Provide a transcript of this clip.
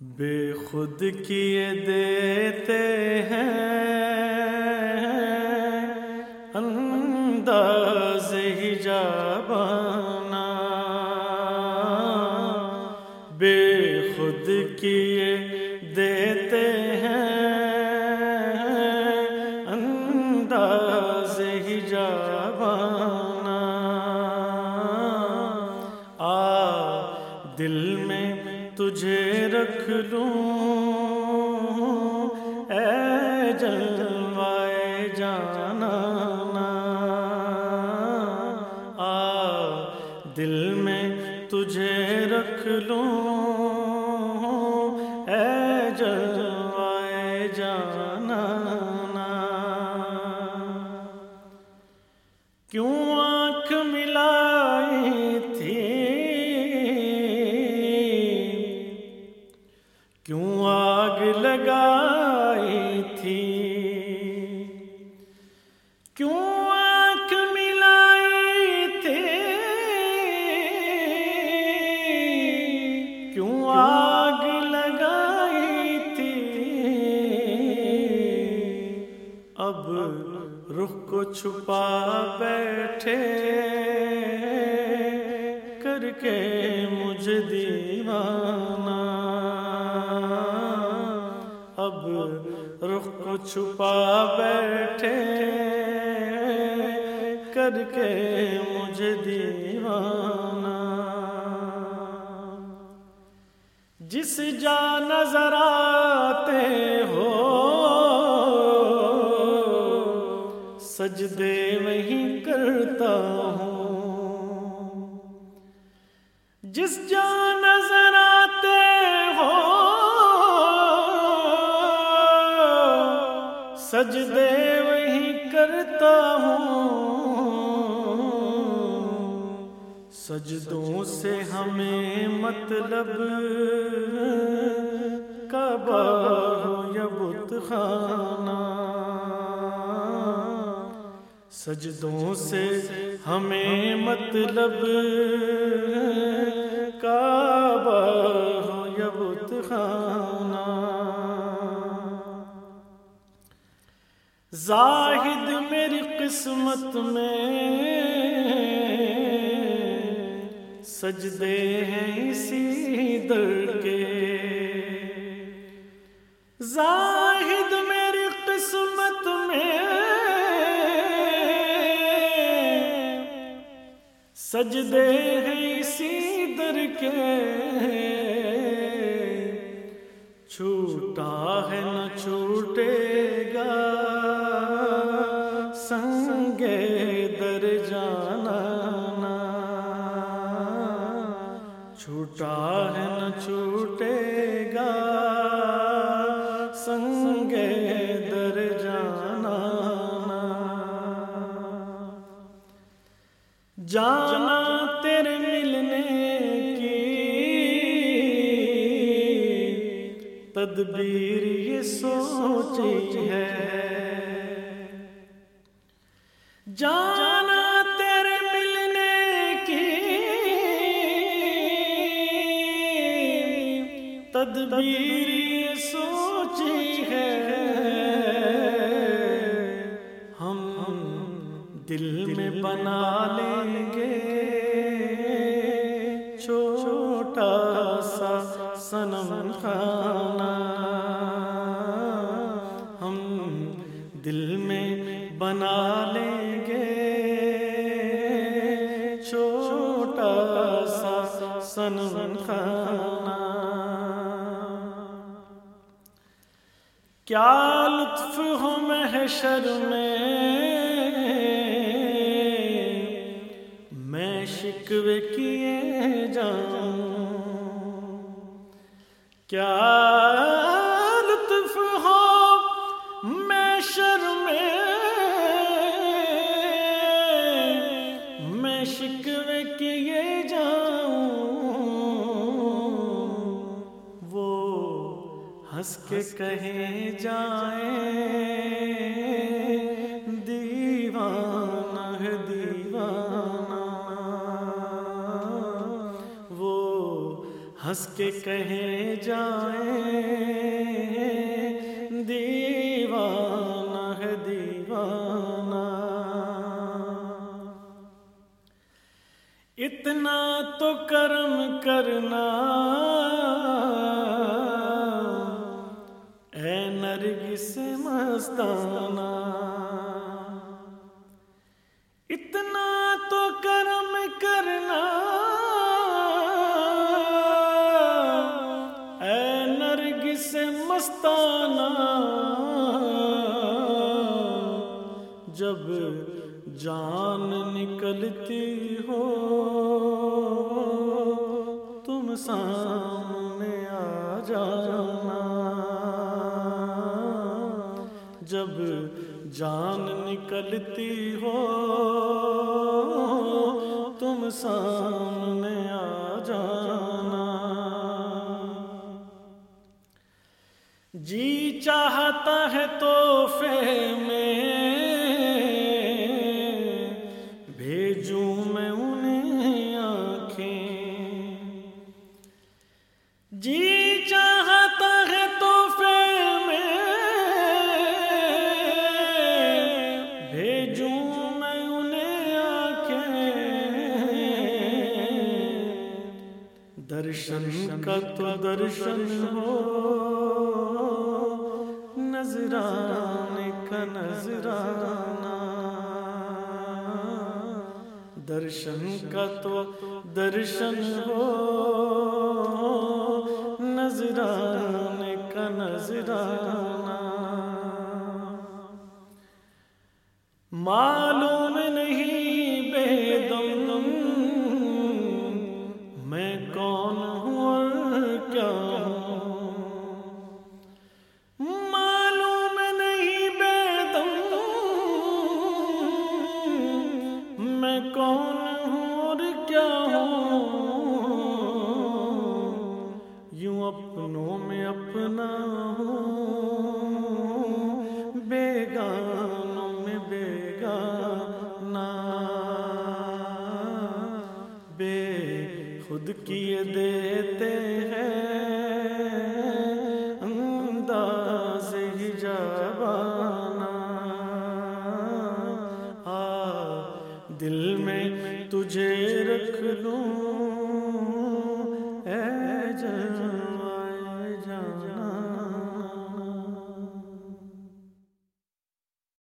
بے خود کیے دیتے ہیں۔ انداز ہی جابانا بے خود کیے دیتے ہیں۔ انداز ہی جابانا آ دل میں تجھے رکھ لوں۔ اے جلوائے جانا آ دل میں تجھے رکھ لوں۔ چھپا بیٹھے کر کے مجھے دیوانہ۔ اب رخ کو چھپا بیٹھے کر کے مجھے دیوانہ۔ جس جا نظر آتے ہو سجدے وہیں کرتا ہوں۔ جس جا نظر آتے ہو، سجدے وہیں کرتا ہوں۔ سجدوں سے ہمیں مطلب کعبہ ہو یا بت خانہ۔ سجدوں سے ہمیں مطلب کعبہ ہو یا بت خانہ زاہد میری قسمت میں سجدے ہیں اسی در کے۔ زاہد سجدے ہیں اسی در کے۔ چھوٹا ہے نہ چھوٹے گا۔ سنگے در جانا چھوٹا ہے نہ چھوٹے گا۔ سنگے تیرے ملنے کی۔ تدبیر یہ سوچی ہے۔ جانا تیرے ملنے کی۔ تدبیر یہ سوچی ہے۔ ہم دل میں بنا لیں گے۔ سنم خانہ کیا لطف ہو محشر میں؟ میں شکوے کیے جاؤں۔ کیا لطف ہو میں میں؟ میں شکوے کیے جاؤں۔ ہنس کے کہے جائیں۔ دیوانہ ہے دیوانہ۔ وہ ہنس کے کہے جائیں۔ دیوانہ ہے دیوانہ۔ اتنا تو کرم کرنا۔ نرگس مستانہ اتنا تو کرم کرنا۔ اے نرگس مستانہ۔ جب جان نکلتی ہو، تم سامنے آ جانا جان نکلتی ہو تم سامنے آ جانا۔ جی چاہتا ہے تو فیم درشن کا تو درشن ہو۔ نظرانے کا نظرانہ درشن کا تو درشن ہو۔ نظرانے کا نظرانہ معلوم نہیں کون ہوں اور کیا ہوں یوں اپنوں میں اپنا ہوں بیگانوں میں بیگانا بے خود کیے دیتے ہیں۔ دل میں تجھے رکھ لوں۔ اے جان